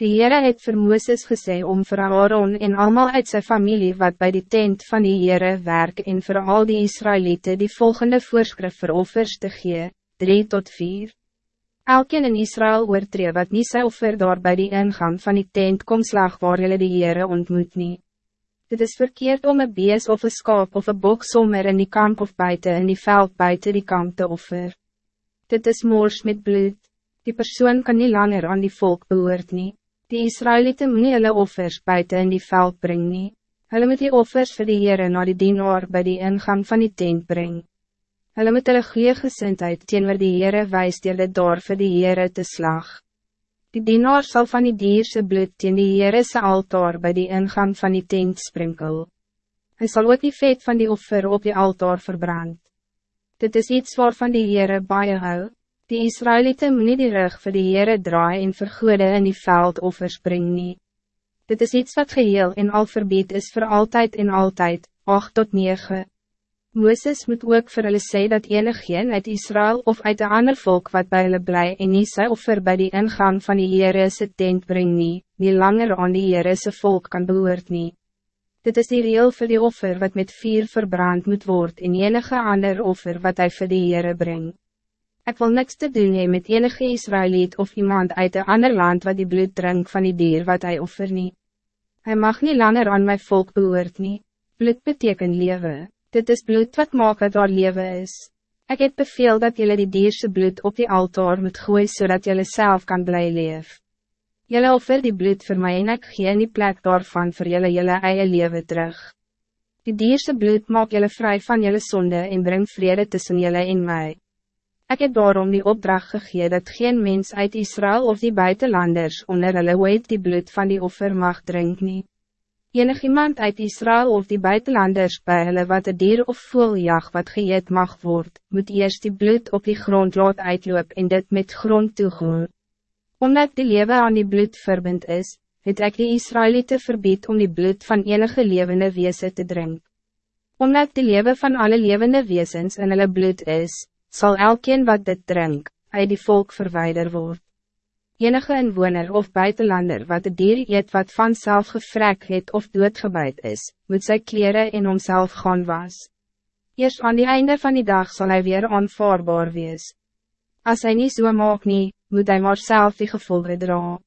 Die Heere het vir Mooses gesê om vir Aaron en allemaal uit zijn familie wat bij die tent van die Heere werk en vir al die Israëlieten die volgende voorschrift vir offers te gee, 3 tot 4. Elkeen in Israël oortree wat niet sy offer daar bij die ingang van die tent kom slag waar hulle die Heere ontmoet nie. Dit is verkeerd om een bees of een skaap of een bok sommer in die kamp of buiten in die veld buiten die kamp te offer. Dit is moors met bloed. Die persoon kan niet langer aan die volk behoort nie. Die Israëlieten moet nie hulle offers buiten in die veld bring nie. Hulle moet die offers vir die Heere na die dienaar by die ingang van die tent bring. Hulle moet hulle goeie gesintheid teenoor die Heere wijs dier dit daar vir die Heere te slag. Die dienaar zal van die dierse bloed teen die Heere se altaar by die ingang van die tent sprinkel. Hij zal ook die vet van die offer op die altaar verbrand. Dit is iets waarvan die Heere baie hou. Die Israëlieten moet nie die rug vir die Heere draai en vergoede in die veld of verspring nie. Dit is iets wat geheel en al verbied is voor altijd en altijd, 8 tot 9. Mooses moet ook vir hulle sê dat enigeen uit Israël of uit een ander volk wat bij hulle bly en nie sy offer by die ingang van die Heere se tent bring nie, nie langer aan die Heere se volk kan behoort nie. Dit is die reel voor die offer wat met vier verbrand moet worden en enige ander offer wat hij voor die Heere brengt. Ik wil niks te doen hee met enige Israëliet of iemand uit een ander land wat die bloed drink van die dier wat hij offer niet. Hij mag niet langer aan mijn volk behoort nie. Bloed betekent leven. Dit is bloed wat maakt dat daar leven is. Ik heb beveel dat jullie die dierse bloed op die altaar moet gooien zodat jullie zelf kan blij leven. Jelle offer die bloed voor mij en ik gee die plek daarvan voor jelle jelle eie leven terug. Die dierse bloed maak jelle vrij van jelle zonde en breng vrede tussen jelle en mij. Ik heb daarom die opdracht gegeven dat geen mens uit Israël of die buitenlanders onder hulle ooit die bloed van die offer mag drinken. nie. Enig iemand uit Israël of die buitenlanders bij hulle wat een dier of voeljag wat geëet mag worden, moet eerst die bloed op die grond laat uitloop en dit met grond toegoor. Omdat die lewe aan die bloed verbind is, het ek die Israëlieten verbied om die bloed van enige levende wezen te drinken. Omdat die lewe van alle levende wezens in hulle bloed is, zal elkeen wat dit drink, uit die volk verwijder word. Enige inwoner of buitenlander wat de dier eet wat vanzelf gevrek het of doodgebuid is, moet sy kleren in homself gaan was. Eerst aan die einde van die dag zal hij weer aanvaarbaar wees. Als hij niet zo so maak nie, moet hij maar zelf die gevolgen dragen.